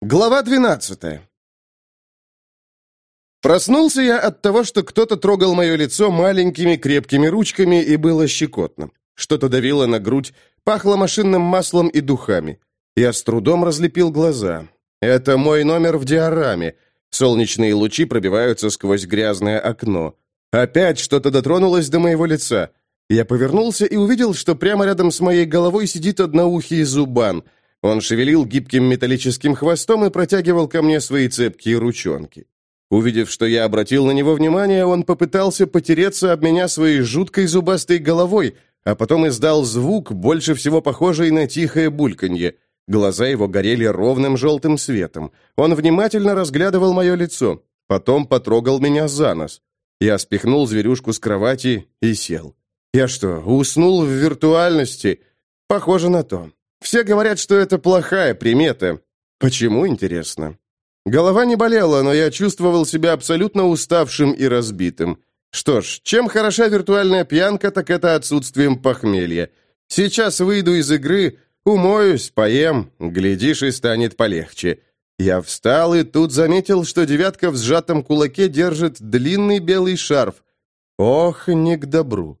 Глава 12 Проснулся я от того, что кто-то трогал мое лицо маленькими крепкими ручками, и было щекотно. Что-то давило на грудь, пахло машинным маслом и духами. Я с трудом разлепил глаза. Это мой номер в диораме. Солнечные лучи пробиваются сквозь грязное окно. Опять что-то дотронулось до моего лица. Я повернулся и увидел, что прямо рядом с моей головой сидит одноухий зубан — он шевелил гибким металлическим хвостом и протягивал ко мне свои цепкие ручонки. Увидев, что я обратил на него внимание, он попытался потереться об меня своей жуткой зубастой головой, а потом издал звук, больше всего похожий на тихое бульканье. Глаза его горели ровным желтым светом. Он внимательно разглядывал мое лицо, потом потрогал меня за нос. Я спихнул зверюшку с кровати и сел. Я что, уснул в виртуальности? Похоже на то. Все говорят, что это плохая примета. Почему, интересно? Голова не болела, но я чувствовал себя абсолютно уставшим и разбитым. Что ж, чем хороша виртуальная пьянка, так это отсутствием похмелья. Сейчас выйду из игры, умоюсь, поем, глядишь, и станет полегче. Я встал и тут заметил, что девятка в сжатом кулаке держит длинный белый шарф. Ох, не к добру.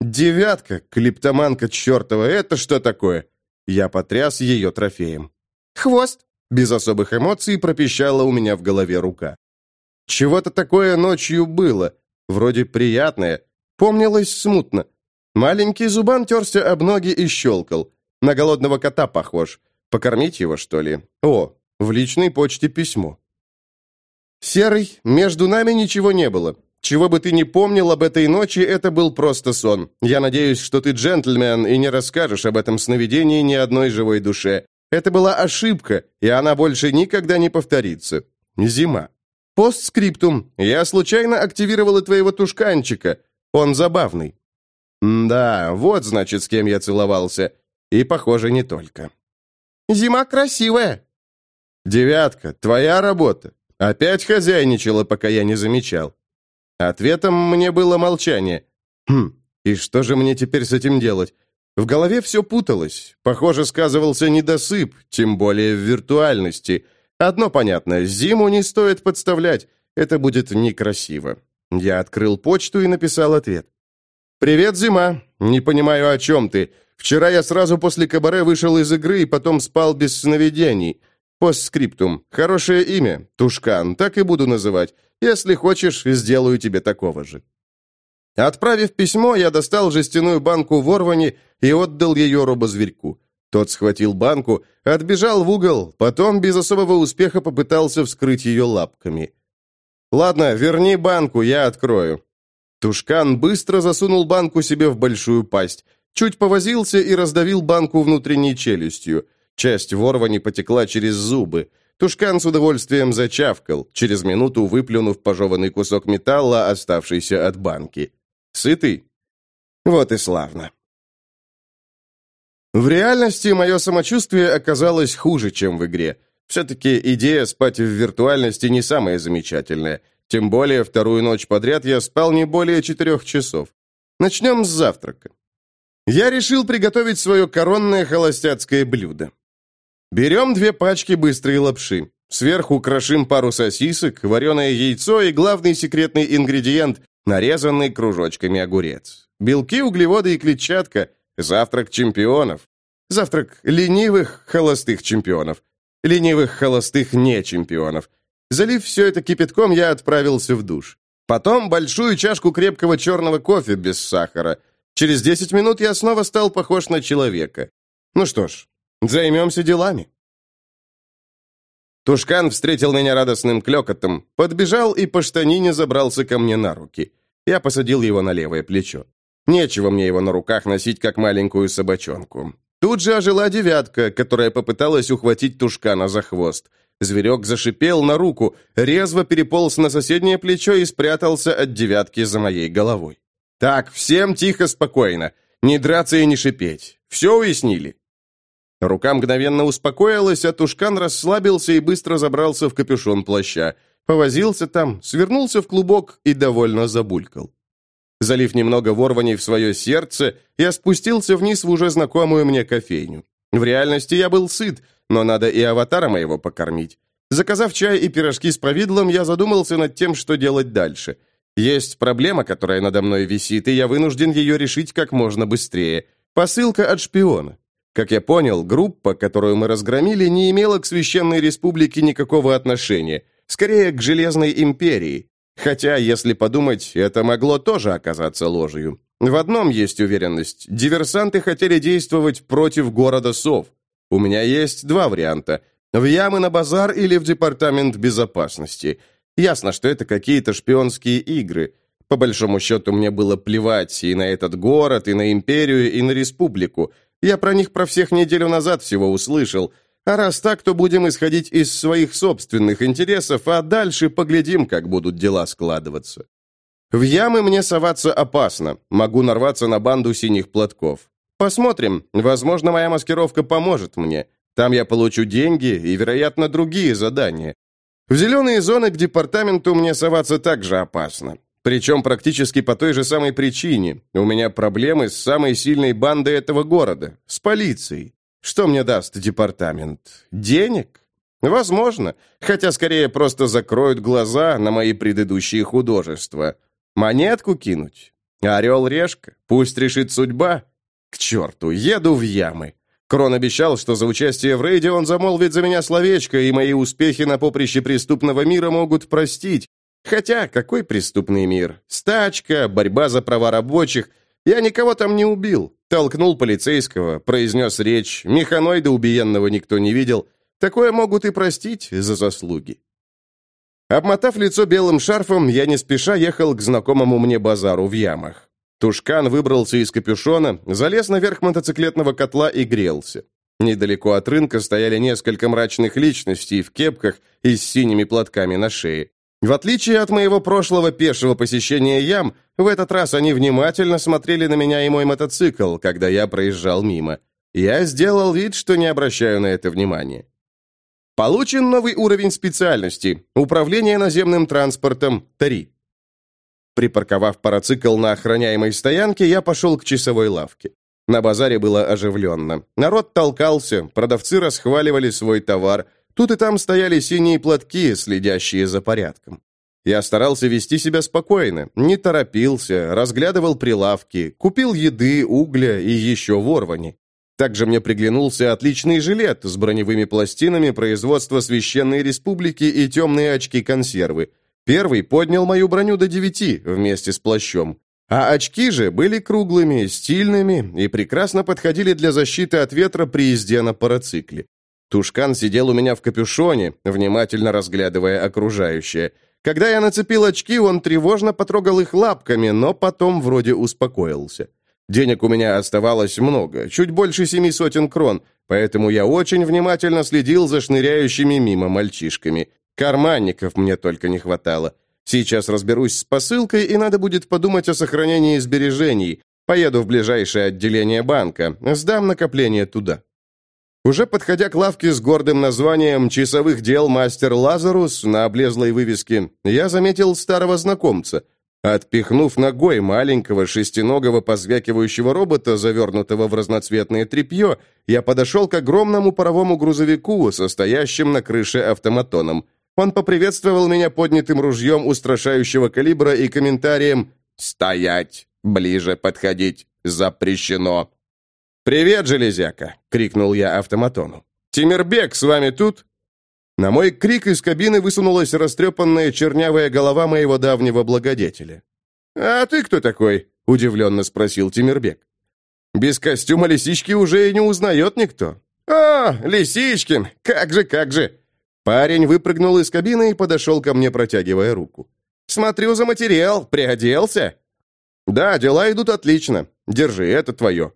Девятка, клептоманка чертова, это что такое? Я потряс ее трофеем. «Хвост!» — без особых эмоций пропищала у меня в голове рука. Чего-то такое ночью было, вроде приятное, помнилось смутно. Маленький зубан терся об ноги и щелкал. На голодного кота похож. Покормить его, что ли? О, в личной почте письмо. «Серый, между нами ничего не было. Чего бы ты ни помнил об этой ночи, это был просто сон. Я надеюсь, что ты джентльмен и не расскажешь об этом сновидении ни одной живой душе. Это была ошибка, и она больше никогда не повторится. Зима. Постскриптум. Я случайно активировала твоего тушканчика. Он забавный. да, вот, значит, с кем я целовался. И, похоже, не только. Зима красивая. Девятка, твоя работа. Опять хозяйничала, пока я не замечал. Ответом мне было молчание. Хм, и что же мне теперь с этим делать? В голове все путалось. Похоже, сказывался недосып, тем более в виртуальности. Одно понятно, зиму не стоит подставлять. Это будет некрасиво. Я открыл почту и написал ответ. «Привет, зима. Не понимаю, о чем ты. Вчера я сразу после кабаре вышел из игры и потом спал без сновидений. Постскриптум. Хорошее имя. Тушкан. Так и буду называть. Если хочешь, сделаю тебе такого же». Отправив письмо, я достал жестяную банку ворвани и отдал ее робозверьку. Тот схватил банку, отбежал в угол, потом без особого успеха попытался вскрыть ее лапками. «Ладно, верни банку, я открою». Тушкан быстро засунул банку себе в большую пасть, чуть повозился и раздавил банку внутренней челюстью. Часть ворвани потекла через зубы. Тушкан с удовольствием зачавкал, через минуту выплюнув пожеванный кусок металла, оставшийся от банки. «Сытый?» Вот и славно. В реальности мое самочувствие оказалось хуже, чем в игре. Все-таки идея спать в виртуальности не самая замечательная. Тем более вторую ночь подряд я спал не более четырех часов. Начнем с завтрака. Я решил приготовить свое коронное холостяцкое блюдо. Берем две пачки быстрой лапши. Сверху крошим пару сосисок, вареное яйцо и главный секретный ингредиент – нарезанный кружочками огурец. Белки, углеводы и клетчатка – завтрак чемпионов. Завтрак ленивых, холостых чемпионов. Ленивых, холостых не чемпионов. Залив все это кипятком, я отправился в душ. Потом большую чашку крепкого черного кофе без сахара. Через 10 минут я снова стал похож на человека. Ну что ж, Займемся делами. Тушкан встретил меня радостным клёкотом, подбежал и по штанине забрался ко мне на руки. Я посадил его на левое плечо. Нечего мне его на руках носить, как маленькую собачонку. Тут же ожила девятка, которая попыталась ухватить Тушкана за хвост. Зверек зашипел на руку, резво переполз на соседнее плечо и спрятался от девятки за моей головой. «Так, всем тихо, спокойно. Не драться и не шипеть. Все уяснили?» Рука мгновенно успокоилась, а Тушкан расслабился и быстро забрался в капюшон плаща. Повозился там, свернулся в клубок и довольно забулькал. Залив немного ворваний в свое сердце, я спустился вниз в уже знакомую мне кофейню. В реальности я был сыт, но надо и аватара моего покормить. Заказав чай и пирожки с повидлом, я задумался над тем, что делать дальше. Есть проблема, которая надо мной висит, и я вынужден ее решить как можно быстрее. Посылка от шпиона. Как я понял, группа, которую мы разгромили, не имела к Священной Республике никакого отношения, скорее к Железной Империи. Хотя, если подумать, это могло тоже оказаться ложью. В одном есть уверенность. Диверсанты хотели действовать против города Сов. У меня есть два варианта. В ямы на базар или в департамент безопасности. Ясно, что это какие-то шпионские игры. По большому счету, мне было плевать и на этот город, и на империю, и на республику. Я про них про всех неделю назад всего услышал. А раз так, то будем исходить из своих собственных интересов, а дальше поглядим, как будут дела складываться. В ямы мне соваться опасно. Могу нарваться на банду синих платков. Посмотрим. Возможно, моя маскировка поможет мне. Там я получу деньги и, вероятно, другие задания. В зеленые зоны к департаменту мне соваться также опасно. Причем практически по той же самой причине. У меня проблемы с самой сильной бандой этого города, с полицией. Что мне даст департамент? Денег? Возможно, хотя скорее просто закроют глаза на мои предыдущие художества. Монетку кинуть? Орел-решка? Пусть решит судьба? К черту, еду в ямы. Крон обещал, что за участие в рейде он замолвит за меня словечко, и мои успехи на поприще преступного мира могут простить. Хотя, какой преступный мир? Стачка, борьба за права рабочих. Я никого там не убил. Толкнул полицейского, произнес речь. Механоида убиенного никто не видел. Такое могут и простить за заслуги. Обмотав лицо белым шарфом, я не спеша ехал к знакомому мне базару в ямах. Тушкан выбрался из капюшона, залез наверх мотоциклетного котла и грелся. Недалеко от рынка стояли несколько мрачных личностей в кепках и с синими платками на шее. В отличие от моего прошлого пешего посещения ям, в этот раз они внимательно смотрели на меня и мой мотоцикл, когда я проезжал мимо. Я сделал вид, что не обращаю на это внимания. Получен новый уровень специальности – управление наземным транспортом 3. Припарковав парацикл на охраняемой стоянке, я пошел к часовой лавке. На базаре было оживленно. Народ толкался, продавцы расхваливали свой товар. Тут и там стояли синие платки, следящие за порядком. Я старался вести себя спокойно, не торопился, разглядывал прилавки, купил еды, угля и еще ворвани. Также мне приглянулся отличный жилет с броневыми пластинами производства Священной Республики и темные очки-консервы. Первый поднял мою броню до девяти вместе с плащом. А очки же были круглыми, стильными и прекрасно подходили для защиты от ветра при езде на парацикле. Тушкан сидел у меня в капюшоне, внимательно разглядывая окружающее. Когда я нацепил очки, он тревожно потрогал их лапками, но потом вроде успокоился. Денег у меня оставалось много, чуть больше семи сотен крон, поэтому я очень внимательно следил за шныряющими мимо мальчишками. Карманников мне только не хватало. Сейчас разберусь с посылкой, и надо будет подумать о сохранении сбережений. Поеду в ближайшее отделение банка, сдам накопление туда. Уже подходя к лавке с гордым названием «Часовых дел мастер Лазарус» на облезлой вывеске, я заметил старого знакомца – Отпихнув ногой маленького шестиногого позвякивающего робота, завернутого в разноцветное тряпье, я подошел к огромному паровому грузовику, состоящим на крыше автоматоном. Он поприветствовал меня поднятым ружьем устрашающего калибра и комментарием «Стоять! Ближе подходить! Запрещено!» «Привет, железяка!» — крикнул я автоматону. «Тимирбек, с вами тут?» На мой крик из кабины высунулась растрепанная чернявая голова моего давнего благодетеля. «А ты кто такой?» — удивленно спросил Тимирбек. «Без костюма лисички уже и не узнает никто». «О, Лисичкин! Как же, как же!» Парень выпрыгнул из кабины и подошел ко мне, протягивая руку. «Смотрю за материал. Приоделся?» «Да, дела идут отлично. Держи, это твое».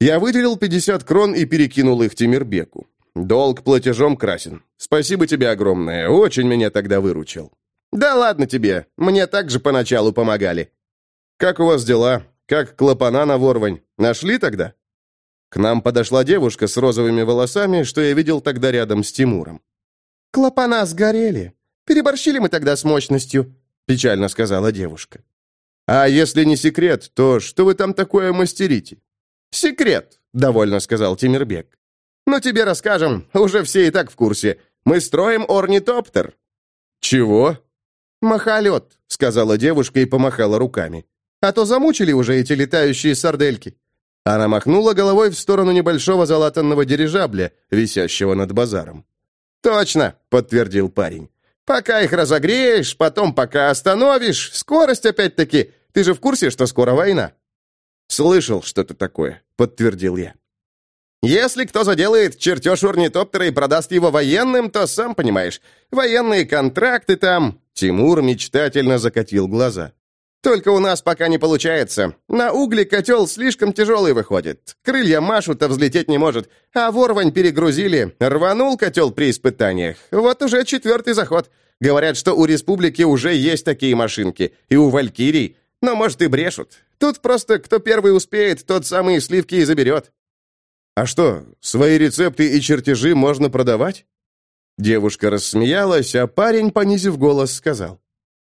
Я выделил 50 крон и перекинул их Тимирбеку. Долг платежом красен. Спасибо тебе огромное, очень меня тогда выручил. Да ладно тебе, мне также поначалу помогали. Как у вас дела? Как клапана на ворвань? Нашли тогда? К нам подошла девушка с розовыми волосами, что я видел тогда рядом с Тимуром. «Клапана сгорели. Переборщили мы тогда с мощностью», — печально сказала девушка. «А если не секрет, то что вы там такое мастерите?» «Секрет», — довольно сказал Тимирбек. Но тебе расскажем, уже все и так в курсе. Мы строим орнитоптер». «Чего?» «Махолет», — сказала девушка и помахала руками. «А то замучили уже эти летающие сардельки». Она махнула головой в сторону небольшого залатанного дирижабля, висящего над базаром. «Точно», — подтвердил парень. «Пока их разогреешь, потом пока остановишь. Скорость опять-таки. Ты же в курсе, что скоро война?» «Слышал что-то такое», — подтвердил я. «Если кто заделает чертеж орнитоптера и продаст его военным, то, сам понимаешь, военные контракты там...» Тимур мечтательно закатил глаза. «Только у нас пока не получается. На угле котел слишком тяжелый выходит. Крылья машут, а взлететь не может. А ворвань перегрузили. Рванул котел при испытаниях. Вот уже четвертый заход. Говорят, что у республики уже есть такие машинки. И у Валькирий. Но, может, и брешут. Тут просто кто первый успеет, тот самые сливки и заберет». «А что, свои рецепты и чертежи можно продавать?» Девушка рассмеялась, а парень, понизив голос, сказал.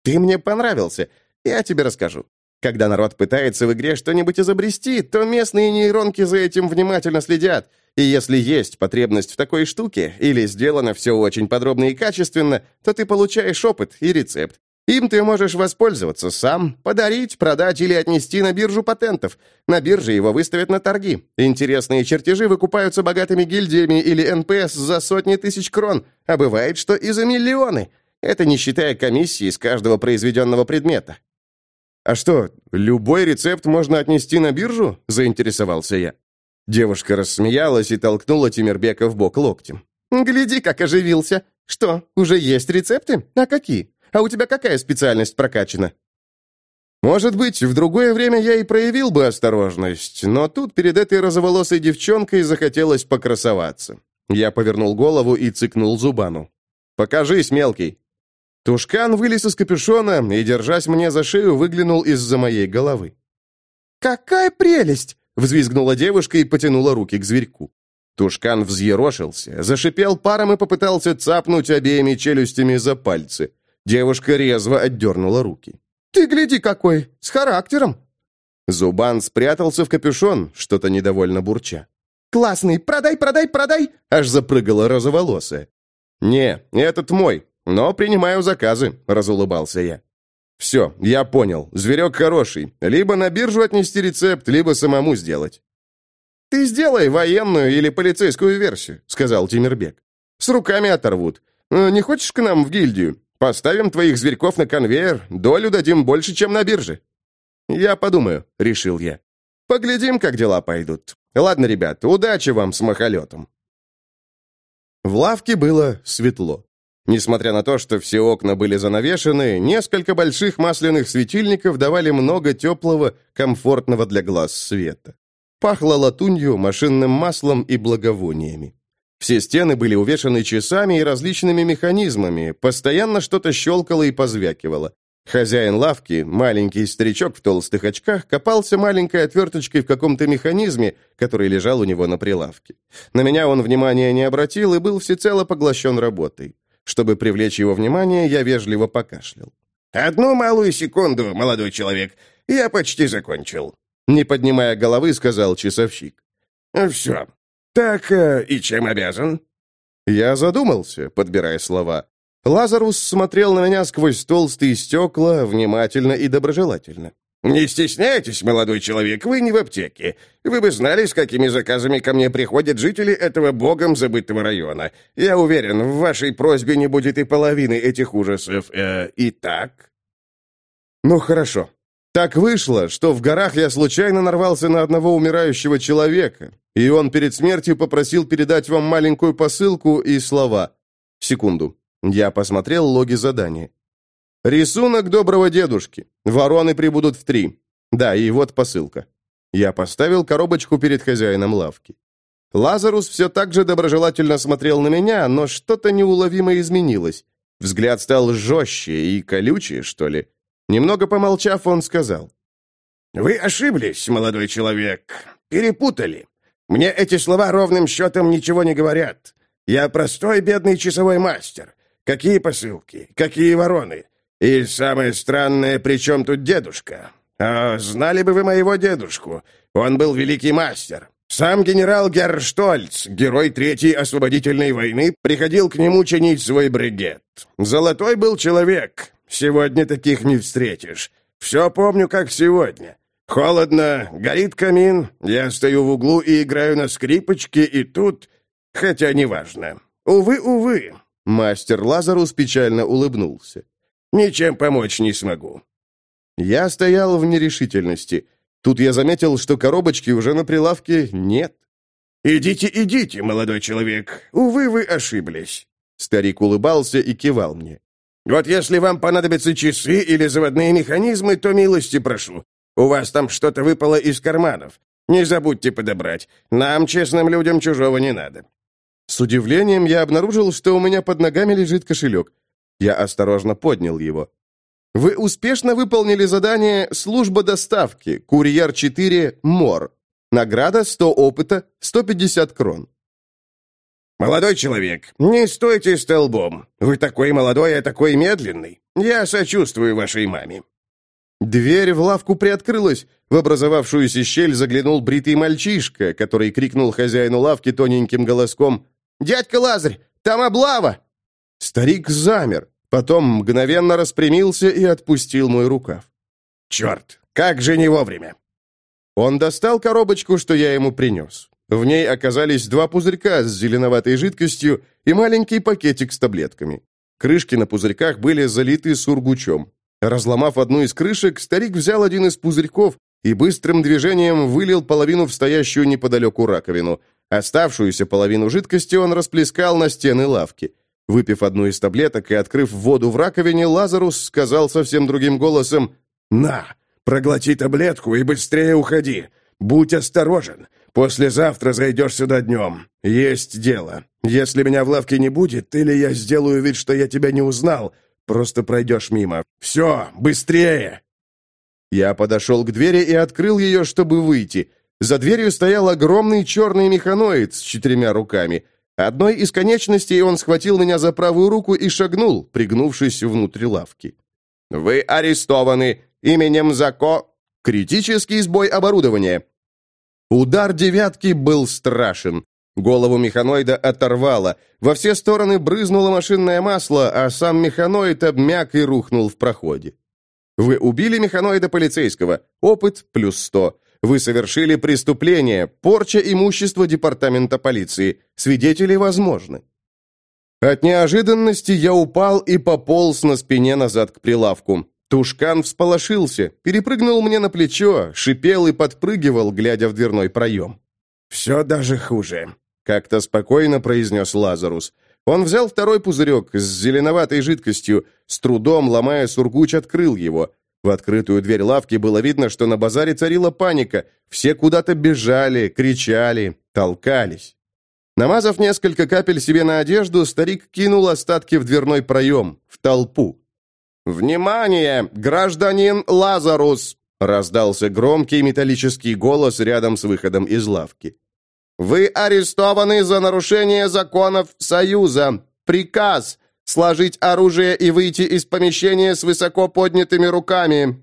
«Ты мне понравился. Я тебе расскажу. Когда народ пытается в игре что-нибудь изобрести, то местные нейронки за этим внимательно следят. И если есть потребность в такой штуке, или сделано все очень подробно и качественно, то ты получаешь опыт и рецепт. Им ты можешь воспользоваться сам, подарить, продать или отнести на биржу патентов. На бирже его выставят на торги. Интересные чертежи выкупаются богатыми гильдиями или НПС за сотни тысяч крон, а бывает, что и за миллионы. Это не считая комиссии с каждого произведенного предмета. «А что, любой рецепт можно отнести на биржу?» – заинтересовался я. Девушка рассмеялась и толкнула Тимирбека в бок локтем. «Гляди, как оживился! Что, уже есть рецепты? А какие?» А у тебя какая специальность прокачана?» Может быть, в другое время я и проявил бы осторожность, но тут перед этой розоволосой девчонкой захотелось покрасоваться. Я повернул голову и цыкнул зубану. «Покажись, мелкий!» Тушкан вылез из капюшона и, держась мне за шею, выглянул из-за моей головы. «Какая прелесть!» — взвизгнула девушка и потянула руки к зверьку. Тушкан взъерошился, зашипел паром и попытался цапнуть обеими челюстями за пальцы. Девушка резво отдернула руки. «Ты гляди какой! С характером!» Зубан спрятался в капюшон, что-то недовольно бурча. «Классный! Продай, продай, продай!» Аж запрыгала розоволосая. «Не, этот мой, но принимаю заказы», — разулыбался я. «Все, я понял. Зверек хороший. Либо на биржу отнести рецепт, либо самому сделать». «Ты сделай военную или полицейскую версию», — сказал Тимирбек. «С руками оторвут. Э, не хочешь к нам в гильдию? Поставим твоих зверьков на конвейер, долю дадим больше, чем на бирже». «Я подумаю», — решил я. «Поглядим, как дела пойдут. Ладно, ребят, удачи вам с махолетом». В лавке было светло. Несмотря на то, что все окна были занавешены, несколько больших масляных светильников давали много теплого, комфортного для глаз света. Пахло латунью, машинным маслом и благовониями. Все стены были увешаны часами и различными механизмами, постоянно что-то щелкало и позвякивало. Хозяин лавки, маленький старичок в толстых очках, копался маленькой отверточкой в каком-то механизме, который лежал у него на прилавке. На меня он внимания не обратил и был всецело поглощен работой. Чтобы привлечь его внимание, я вежливо покашлял. «Одну малую секунду, молодой человек. Я почти закончил», — не поднимая головы, сказал часовщик. «Все, «Так, э, и чем обязан?» Я задумался, подбирая слова. Лазарус смотрел на меня сквозь толстые стекла, внимательно и доброжелательно. «Не стесняйтесь, молодой человек, вы не в аптеке. Вы бы знали, с какими заказами ко мне приходят жители этого богом забытого района. Я уверен, в вашей просьбе не будет и половины этих ужасов. Э, итак?» «Ну, хорошо. Так вышло, что в горах я случайно нарвался на одного умирающего человека, и он перед смертью попросил передать вам маленькую посылку и слова. Секунду. Я посмотрел логи задания. Рисунок доброго дедушки. Вороны прибудут в три. Да, и вот посылка. Я поставил коробочку перед хозяином лавки. Лазарус все так же доброжелательно смотрел на меня, но что-то неуловимо изменилось. Взгляд стал жестче и колючее, что ли. Немного помолчав, он сказал. «Вы ошиблись, молодой человек. Перепутали. Мне эти слова ровным счетом ничего не говорят. Я простой бедный часовой мастер. Какие посылки? Какие вороны? И самое странное, при чем тут дедушка? А знали бы вы моего дедушку? Он был великий мастер. Сам генерал Герштольц, герой Третьей освободительной войны, приходил к нему чинить свой бригет. Золотой был человек. Сегодня таких не встретишь. Все помню, как сегодня. Холодно, горит камин, я стою в углу и играю на скрипочке, и тут... Хотя неважно. Увы, увы. Мастер Лазарус печально улыбнулся. Ничем помочь не смогу. Я стоял в нерешительности. Тут я заметил, что коробочки уже на прилавке нет. «Идите, идите, молодой человек. Увы, вы ошиблись». Старик улыбался и кивал мне. «Вот если вам понадобятся часы или заводные механизмы, то милости прошу. У вас там что-то выпало из карманов. Не забудьте подобрать. Нам, честным людям, чужого не надо». С удивлением я обнаружил, что у меня под ногами лежит кошелек. Я осторожно поднял его. Вы успешно выполнили задание «Служба доставки», «Курьер-4», «Мор». Награда 100 опыта, 150 крон. «Молодой человек, не стойте столбом. Вы такой молодой, а такой медленный. Я сочувствую вашей маме». Дверь в лавку приоткрылась. В образовавшуюся щель заглянул бритый мальчишка, который крикнул хозяину лавки тоненьким голоском «Дядька Лазарь, там облава!» Старик замер, потом мгновенно распрямился и отпустил мой рукав. «Черт, как же не вовремя!» Он достал коробочку, что я ему принес. В ней оказались два пузырька с зеленоватой жидкостью и маленький пакетик с таблетками. Крышки на пузырьках были залиты сургучом. Разломав одну из крышек, старик взял один из пузырьков и быстрым движением вылил половину в стоящую неподалеку раковину. Оставшуюся половину жидкости он расплескал на стены лавки. Выпив одну из таблеток и открыв воду в раковине, Лазарус сказал совсем другим голосом «На, проглоти таблетку и быстрее уходи. Будь осторожен. Послезавтра зайдешь сюда днем. Есть дело. Если меня в лавке не будет, или я сделаю вид, что я тебя не узнал, просто пройдешь мимо. Все, быстрее!» Я подошел к двери и открыл ее, чтобы выйти. За дверью стоял огромный черный механоид с четырьмя руками — Одной из конечностей он схватил меня за правую руку и шагнул, пригнувшись внутрь лавки. «Вы арестованы именем Зако...» «Критический сбой оборудования». Удар девятки был страшен. Голову механоида оторвало, во все стороны брызнуло машинное масло, а сам механоид обмяк и рухнул в проходе. Вы убили механоида полицейского. Опыт плюс сто. Вы совершили преступление, порча имущества департамента полиции. Свидетели возможны. От неожиданности я упал и пополз на спине назад к прилавку. Тушкан всполошился, перепрыгнул мне на плечо, шипел и подпрыгивал, глядя в дверной проем. «Все даже хуже», — как-то спокойно произнес Лазарус. Он взял второй пузырек с зеленоватой жидкостью, с трудом, ломая сургуч, открыл его. В открытую дверь лавки было видно, что на базаре царила паника. Все куда-то бежали, кричали, толкались. Намазав несколько капель себе на одежду, старик кинул остатки в дверной проем, в толпу. «Внимание, гражданин Лазарус!» раздался громкий металлический голос рядом с выходом из лавки. «Вы арестованы за нарушение законов Союза. Приказ Сложить оружие и выйти из помещения с высоко поднятыми руками!»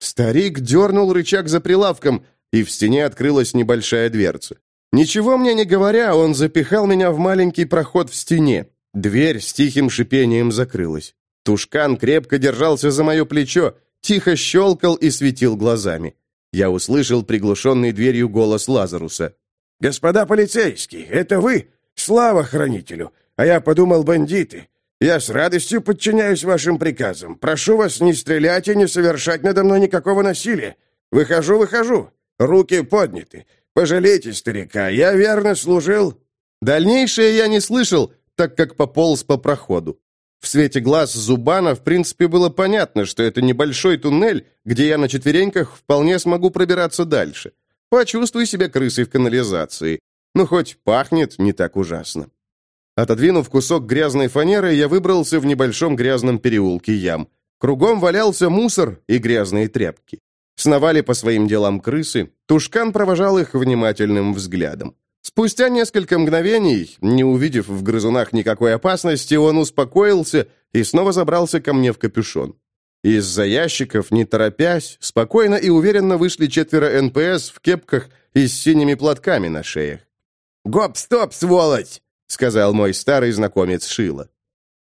Старик дернул рычаг за прилавком, и в стене открылась небольшая дверца. Ничего мне не говоря, он запихал меня в маленький проход в стене. Дверь с тихим шипением закрылась. Тушкан крепко держался за мое плечо, тихо щелкал и светил глазами. Я услышал приглушенный дверью голос Лазаруса. «Господа полицейские, это вы? Слава хранителю! А я подумал, бандиты. Я с радостью подчиняюсь вашим приказам. Прошу вас не стрелять и не совершать надо мной никакого насилия. Выхожу, выхожу. Руки подняты. Пожалейте старика, я верно служил». Дальнейшее я не слышал, так как пополз по проходу. В свете глаз Зубана, в принципе, было понятно, что это небольшой туннель, где я на четвереньках вполне смогу пробираться дальше. Почувствуй себя крысой в канализации. Ну, хоть пахнет не так ужасно. Отодвинув кусок грязной фанеры, я выбрался в небольшом грязном переулке ям. Кругом валялся мусор и грязные тряпки. Сновали по своим делам крысы, Тушкан провожал их внимательным взглядом. Спустя несколько мгновений, не увидев в грызунах никакой опасности, он успокоился и снова забрался ко мне в капюшон. Из-за ящиков, не торопясь, спокойно и уверенно вышли четверо НПС в кепках и с синими платками на шеях. «Гоп-стоп, сволочь!» — сказал мой старый знакомец Шила.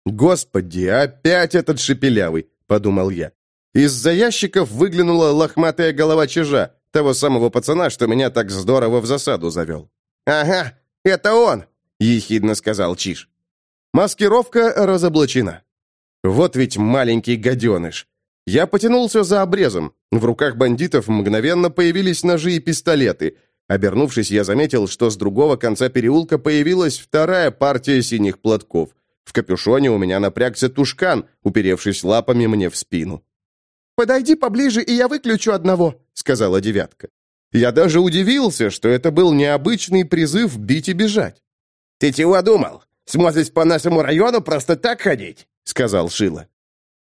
«Господи, опять этот шепелявый!» — подумал я. Из-за ящиков выглянула лохматая голова чижа, того самого пацана, что меня так здорово в засаду завел. «Ага, это он!» — ехидно сказал Чиж. Маскировка разоблачена. Вот ведь маленький гаденыш. Я потянулся за обрезом. В руках бандитов мгновенно появились ножи и пистолеты. Обернувшись, я заметил, что с другого конца переулка появилась вторая партия синих платков. В капюшоне у меня напрягся тушкан, уперевшись лапами мне в спину. «Подойди поближе, и я выключу одного», — сказала девятка. Я даже удивился, что это был необычный призыв бить и бежать. «Ты чего думал? Смотришь по нашему району просто так ходить?» — сказал Шила.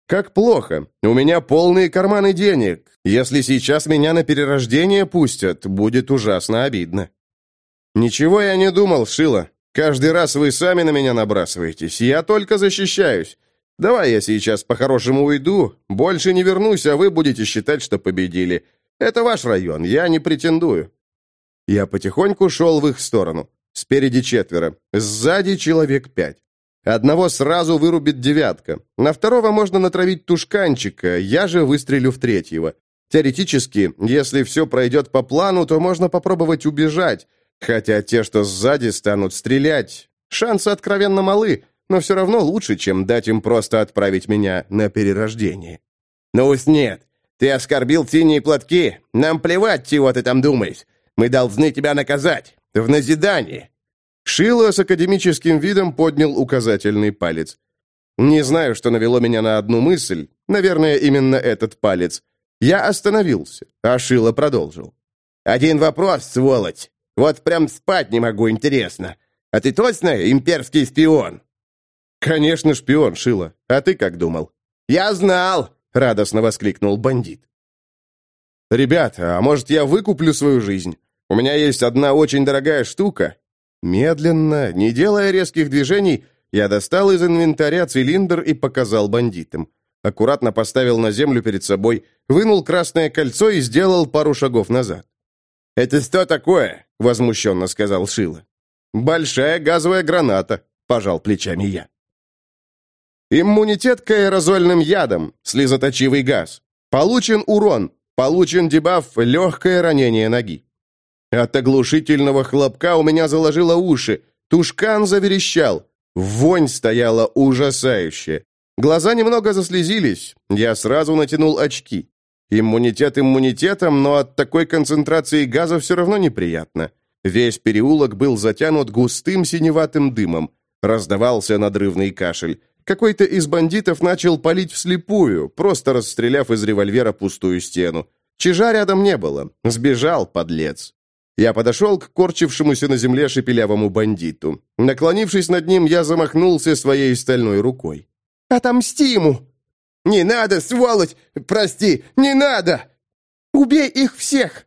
«Как плохо. У меня полные карманы денег. Если сейчас меня на перерождение пустят, будет ужасно обидно». «Ничего я не думал, Шила. Каждый раз вы сами на меня набрасываетесь. Я только защищаюсь. Давай я сейчас по-хорошему уйду, больше не вернусь, а вы будете считать, что победили. Это ваш район, я не претендую». Я потихоньку шел в их сторону. Спереди четверо, сзади человек пять. Одного сразу вырубит девятка. На второго можно натравить тушканчика, я же выстрелю в третьего. Теоретически, если все пройдет по плану, то можно попробовать убежать, Хотя те, что сзади, станут стрелять. Шансы откровенно малы, но все равно лучше, чем дать им просто отправить меня на перерождение. «Ну уж нет. Ты оскорбил синие платки. Нам плевать, чего ты там думаешь. Мы должны тебя наказать. В назидание». Шило с академическим видом поднял указательный палец. Не знаю, что навело меня на одну мысль. Наверное, именно этот палец. Я остановился, а Шило продолжил. «Один вопрос, сволочь. Вот прям спать не могу, интересно. А ты точно имперский шпион?» «Конечно, шпион, Шила. А ты как думал?» «Я знал!» — радостно воскликнул бандит. «Ребята, а может, я выкуплю свою жизнь? У меня есть одна очень дорогая штука». Медленно, не делая резких движений, я достал из инвентаря цилиндр и показал бандитам. Аккуратно поставил на землю перед собой, вынул красное кольцо и сделал пару шагов назад. «Это что такое?» — возмущенно сказал Шила. «Большая газовая граната», — пожал плечами я. Иммунитет к аэрозольным ядам, слезоточивый газ. Получен урон, получен дебаф «легкое ранение ноги». От оглушительного хлопка у меня заложило уши, тушкан заверещал, вонь стояла ужасающая. Глаза немного заслезились, я сразу натянул очки. Иммунитет иммунитетом, но от такой концентрации газа все равно неприятно. Весь переулок был затянут густым синеватым дымом. Раздавался надрывный кашель. Какой-то из бандитов начал палить вслепую, просто расстреляв из револьвера пустую стену. Чижа рядом не было. Сбежал, подлец. Я подошел к корчившемуся на земле шепелявому бандиту. Наклонившись над ним, я замахнулся своей стальной рукой. «Отомсти ему!» «Не надо, сволочь! Прости, не надо!» «Убей их всех!»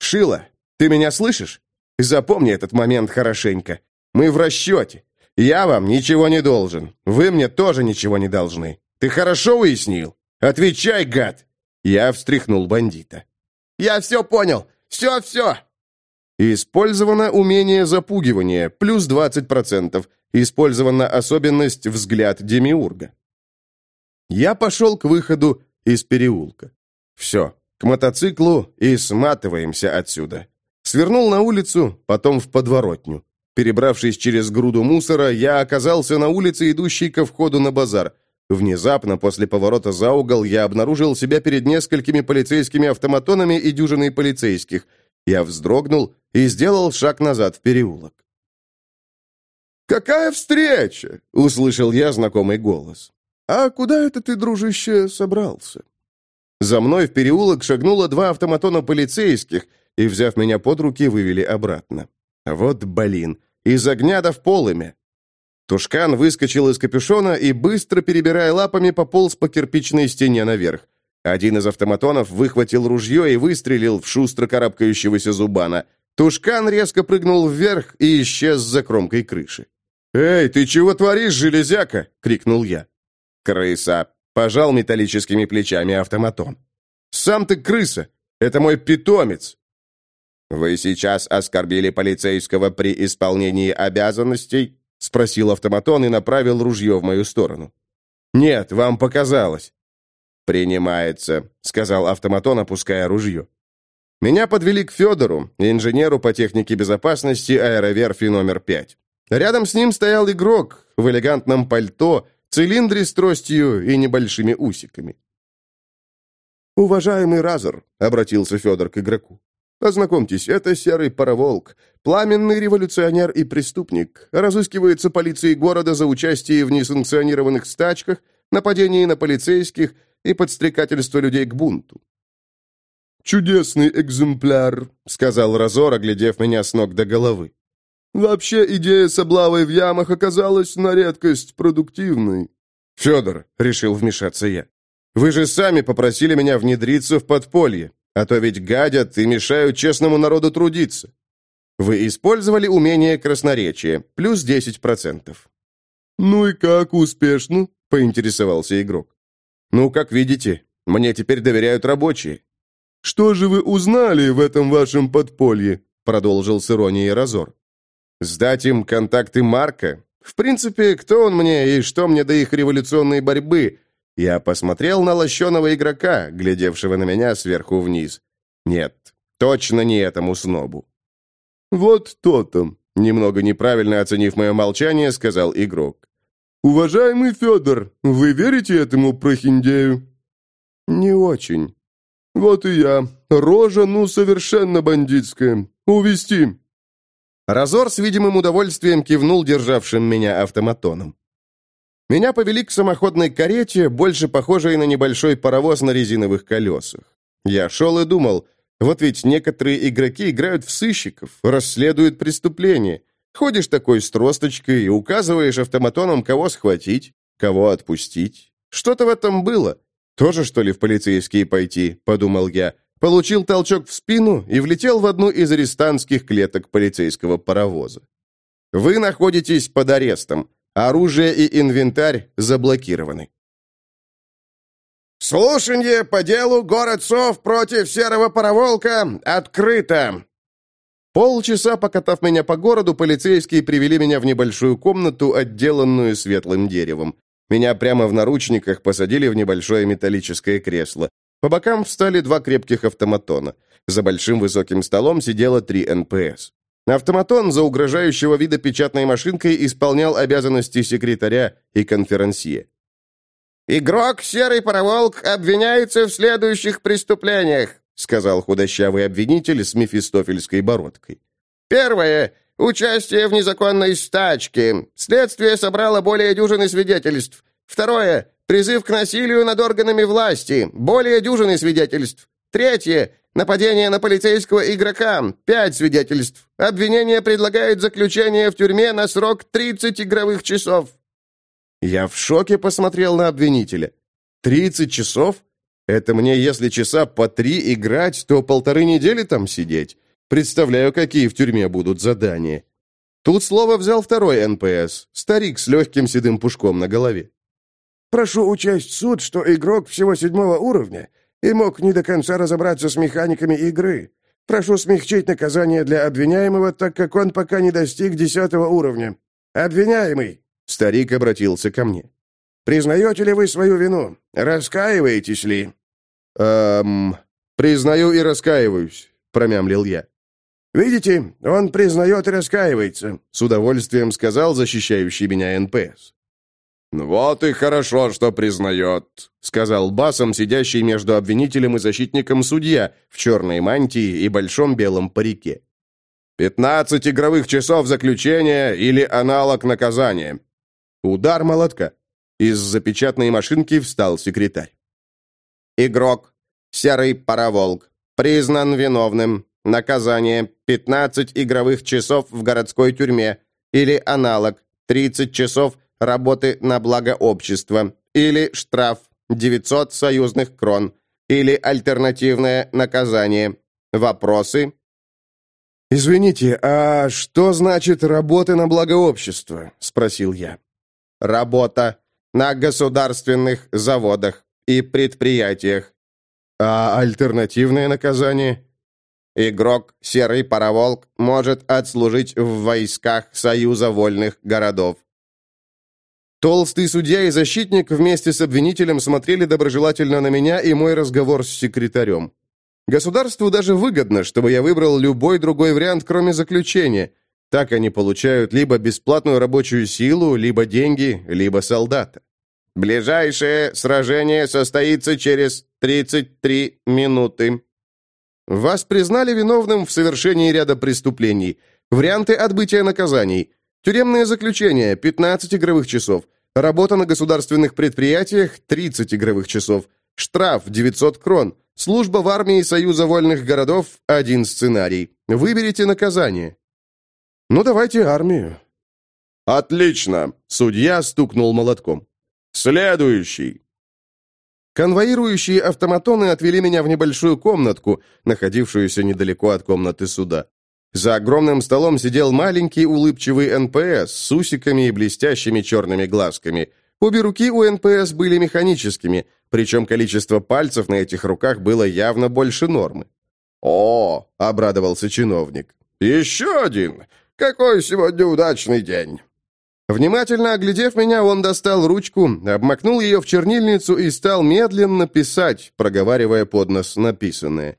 «Шила, ты меня слышишь? Запомни этот момент хорошенько. Мы в расчете. Я вам ничего не должен. Вы мне тоже ничего не должны. Ты хорошо уяснил? Отвечай, гад!» Я встряхнул бандита. «Я все понял! Все-все!» Использовано умение запугивания, плюс 20%. Использована особенность взгляд демиурга. Я пошел к выходу из переулка. Все, к мотоциклу и сматываемся отсюда. Свернул на улицу, потом в подворотню. Перебравшись через груду мусора, я оказался на улице, идущей ко входу на базар. Внезапно, после поворота за угол, я обнаружил себя перед несколькими полицейскими автоматонами и дюжиной полицейских. Я вздрогнул и сделал шаг назад в переулок. «Какая встреча!» — услышал я знакомый голос. «А куда это ты, дружище, собрался?» За мной в переулок шагнуло два автоматона полицейских и, взяв меня под руки, вывели обратно. Вот блин, из огня до в полыми. Тушкан выскочил из капюшона и, быстро перебирая лапами, пополз по кирпичной стене наверх. Один из автоматонов выхватил ружье и выстрелил в шустро карабкающегося зубана. Тушкан резко прыгнул вверх и исчез за кромкой крыши. «Эй, ты чего творишь, железяка?» — крикнул я. «Крыса!» — пожал металлическими плечами автоматон. «Сам ты крыса! Это мой питомец!» «Вы сейчас оскорбили полицейского при исполнении обязанностей?» — спросил автоматон и направил ружье в мою сторону. «Нет, вам показалось». «Принимается», — сказал автоматон, опуская ружье. Меня подвели к Федору, инженеру по технике безопасности аэроверфи номер пять. Рядом с ним стоял игрок в элегантном пальто, цилиндре с тростью и небольшими усиками. «Уважаемый Разор», — обратился Федор к игроку, — «ознакомьтесь, это серый пароволк, пламенный революционер и преступник, разыскивается полицией города за участие в несанкционированных стачках, нападении на полицейских и подстрекательство людей к бунту. «Чудесный экземпляр», — сказал Разор, оглядев меня с ног до головы. «Вообще идея с облавой в ямах оказалась на редкость продуктивной». «Федор», — решил вмешаться я, — «вы же сами попросили меня внедриться в подполье, а то ведь гадят и мешают честному народу трудиться. Вы использовали умение красноречия, плюс 10%. «Ну и как, успешно?» — поинтересовался игрок. «Ну, как видите, мне теперь доверяют рабочие». «Что же вы узнали в этом вашем подполье?» — продолжил с иронией Разор. «Сдать им контакты Марка? В принципе, кто он мне и что мне до их революционной борьбы?» Я посмотрел на лощеного игрока, глядевшего на меня сверху вниз. «Нет, точно не этому снобу». «Вот то-то», — немного неправильно оценив мое молчание, сказал игрок. «Уважаемый Федор, вы верите этому прохиндею?» «Не очень». «Вот и я. Рожа, ну, совершенно бандитская. Увести. Разор с видимым удовольствием кивнул державшим меня автоматоном. Меня повели к самоходной карете, больше похожей на небольшой паровоз на резиновых колесах. Я шел и думал, вот ведь некоторые игроки играют в сыщиков, расследуют преступления. Ходишь такой с тросточкой и указываешь автоматоном, кого схватить, кого отпустить. Что-то в этом было. Тоже, что ли, в полицейские пойти, подумал я. Получил толчок в спину и влетел в одну из арестантских клеток полицейского паровоза. Вы находитесь под арестом. Оружие и инвентарь заблокированы. «Слушанье по делу городцов против серого пароволка открыто!» Полчаса покатав меня по городу, полицейские привели меня в небольшую комнату, отделанную светлым деревом. Меня прямо в наручниках посадили в небольшое металлическое кресло. По бокам встали два крепких автоматона. За большим высоким столом сидело три НПС. Автоматон за угрожающего вида печатной машинкой исполнял обязанности секретаря и конферансье. «Игрок Серый Пароволк обвиняется в следующих преступлениях», сказал худощавый обвинитель с мефистофельской бородкой. «Первое. Участие в незаконной стачке. Следствие собрало более дюжины свидетельств. Второе. Призыв к насилию над органами власти. Более дюжины свидетельств. Третье. Нападение на полицейского игрока. Пять свидетельств. Обвинение предлагает заключение в тюрьме на срок 30 игровых часов. Я в шоке посмотрел на обвинителя. «Тридцать часов? Это мне, если часа по три играть, то полторы недели там сидеть. Представляю, какие в тюрьме будут задания». Тут слово взял второй НПС, старик с легким седым пушком на голове. «Прошу учесть суд, что игрок всего седьмого уровня и мог не до конца разобраться с механиками игры. Прошу смягчить наказание для обвиняемого, так как он пока не достиг десятого уровня. Обвиняемый, Старик обратился ко мне. «Признаете ли вы свою вину? Раскаиваетесь ли?» «Эм... Признаю и раскаиваюсь», — промямлил я. «Видите, он признает и раскаивается», — с удовольствием сказал защищающий меня НПС. «Вот и хорошо, что признает», — сказал басом сидящий между обвинителем и защитником судья в черной мантии и большом белом парике. «Пятнадцать игровых часов заключения или аналог наказания. Удар молотка. Из запечатанной машинки встал секретарь. Игрок. Серый пароволк. Признан виновным. Наказание 15 игровых часов в городской тюрьме. Или аналог 30 часов работы на благо общества. Или штраф 900 союзных крон. Или альтернативное наказание. Вопросы? «Извините, а что значит «работы на благо общества»?» — спросил я. Работа на государственных заводах и предприятиях. А альтернативное наказание? Игрок «Серый пароволк» может отслужить в войсках Союза вольных городов. Толстый судья и защитник вместе с обвинителем смотрели доброжелательно на меня и мой разговор с секретарем. Государству даже выгодно, чтобы я выбрал любой другой вариант, кроме заключения. Так они получают либо бесплатную рабочую силу, либо деньги, либо солдата. Ближайшее сражение состоится через 33 минуты. Вас признали виновным в совершении ряда преступлений. Варианты отбытия наказаний. Тюремное заключение – 15 игровых часов. Работа на государственных предприятиях – 30 игровых часов. Штраф – 900 крон. Служба в армии Союза вольных городов – один сценарий. Выберите наказание. Ну, давайте армию. Отлично. Судья стукнул молотком. Следующий. Конвоирующие автоматоны отвели меня в небольшую комнатку, находившуюся недалеко от комнаты суда. За огромным столом сидел маленький улыбчивый НПС с усиками и блестящими черными глазками. Обе руки у НПС были механическими, причем количество пальцев на этих руках было явно больше нормы. «О!» — обрадовался чиновник. «Еще один! Какой сегодня удачный день!» Внимательно оглядев меня, он достал ручку, обмакнул ее в чернильницу и стал медленно писать, проговаривая под нос написанное.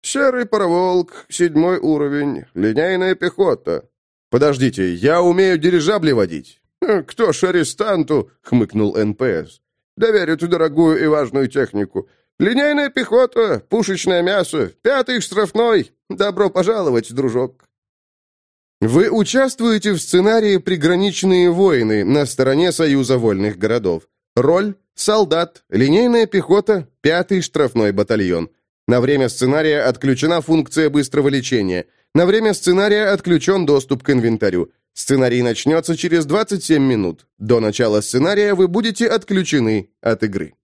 «Серый пароволк, седьмой уровень, линейная пехота». «Подождите, я умею дирижабли водить». «Э, «Кто ж арестанту?» — хмыкнул НПС. «Доверит дорогую и важную технику. Линейная пехота, пушечное мясо, пятый штрафной. Добро пожаловать, дружок». Вы участвуете в сценарии «Приграничные войны» на стороне Союза вольных городов. Роль – солдат, линейная пехота, пятый штрафной батальон. На время сценария отключена функция быстрого лечения. На время сценария отключен доступ к инвентарю. Сценарий начнется через 27 минут. До начала сценария вы будете отключены от игры.